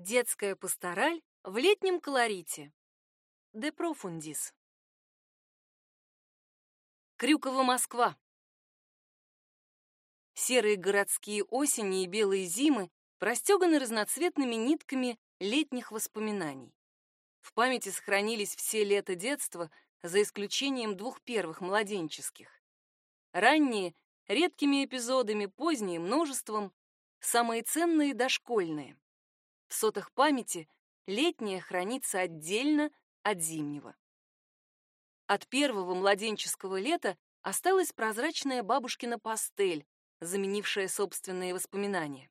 Детская пастораль в летнем колорите. Де профундис. Крюкова Москва. Серые городские осени и белые зимы простеганы разноцветными нитками летних воспоминаний. В памяти сохранились все лета детства, за исключением двух первых младенческих. Ранние — редкими эпизодами, поздние — множеством, самые ценные — дошкольные. В сотах памяти летнее хранится отдельно от зимнего. От первого младенческого лета осталась прозрачная бабушкина пастель, заменившая собственные воспоминания.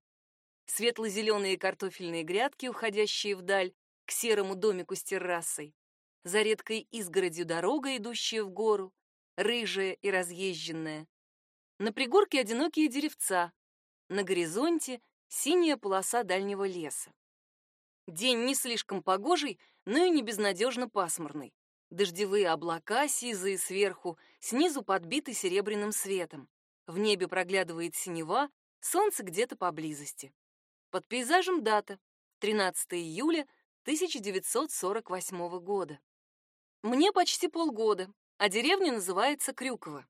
Светло-зеленые картофельные грядки, уходящие вдаль, к серому домику с террасой, за редкой изгородью дорога, идущая в гору, рыжая и разъезженная. На пригорке одинокие деревца, на горизонте синяя полоса дальнего леса. День не слишком погожий, но и не безнадежно пасмурный. Дождевые облака, сизые сверху, снизу подбиты серебряным светом. В небе проглядывает синева, солнце где-то поблизости. Под пейзажем дата — 13 июля 1948 года. Мне почти полгода, а деревня называется Крюково.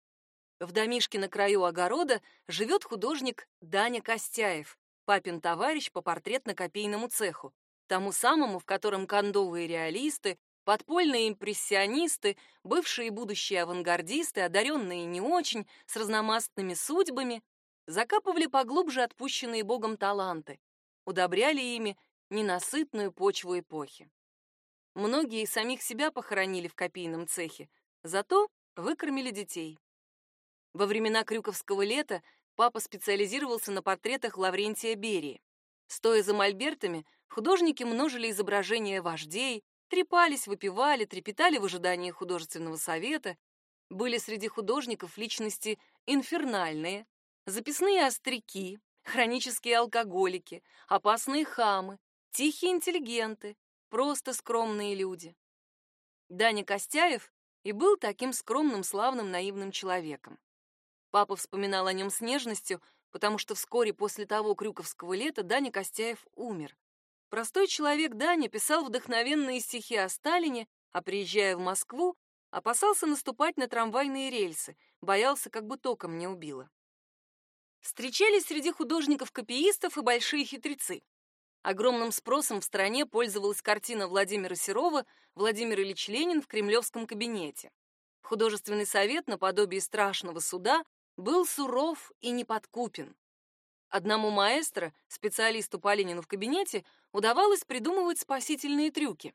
В домишке на краю огорода живет художник Даня Костяев, папин товарищ по портретно-копийному цеху, тому самому, в котором кондовые реалисты, подпольные импрессионисты, бывшие и будущие авангардисты, одаренные не очень, с разномастными судьбами, закапывали поглубже отпущенные Богом таланты, удобряли ими ненасытную почву эпохи. Многие самих себя похоронили в копийном цехе, зато выкормили детей. Во времена Крюковского лета папа специализировался на портретах Лаврентия Берии. Стоя за мольбертами, художники множили изображения вождей, трепались, выпивали, трепетали в ожидании художественного совета. Были среди художников личности инфернальные, записные остряки, хронические алкоголики, опасные хамы, тихие интеллигенты, просто скромные люди. Даня Костяев и был таким скромным, славным, наивным человеком. Папа вспоминал о нем с нежностью, потому что вскоре после того Крюковского лета Даня Костяев умер. Простой человек Даня писал вдохновенные стихи о Сталине, а приезжая в Москву, опасался наступать на трамвайные рельсы, боялся, как бы током не убило. Встречались среди художников-копиистов и большие хитрецы. Огромным спросом в стране пользовалась картина Владимира Серова «Владимир Ильич Ленин в кремлевском кабинете». Художественный совет, наподобие страшного суда, был суров и неподкупен. Одному маэстро, специалисту по Ленину в кабинете, удавалось придумывать спасительные трюки.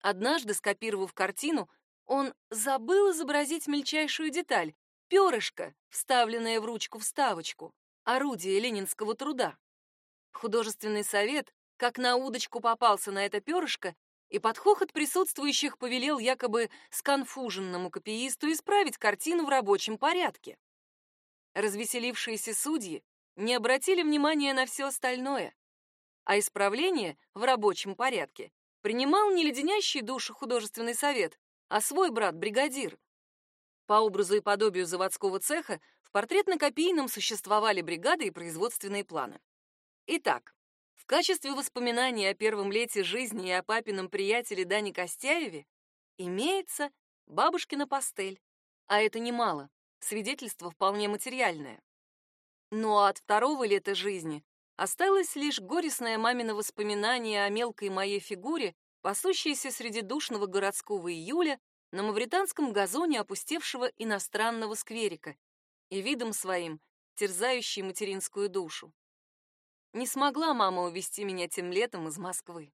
Однажды, скопировав картину, он забыл изобразить мельчайшую деталь — перышко, вставленное в ручку-вставочку, орудие ленинского труда. Художественный совет, как на удочку попался на это перышко, и под хохот присутствующих повелел якобы сконфуженному копиисту исправить картину в рабочем порядке. Развеселившиеся судьи не обратили внимания на все остальное, а исправление в рабочем порядке принимал не леденящий душу художественный совет, а свой брат-бригадир. По образу и подобию заводского цеха в портретно-копийном существовали бригады и производственные планы. Итак, в качестве воспоминания о первом лете жизни и о папином приятеле Дане Костяеве имеется бабушкина пастель, а это немало свидетельство вполне материальное. Но от второго лета жизни осталось лишь горестное мамино воспоминание о мелкой моей фигуре, пасущейся среди душного городского июля на мавританском газоне опустевшего иностранного скверика и видом своим терзающей материнскую душу. Не смогла мама увезти меня тем летом из Москвы.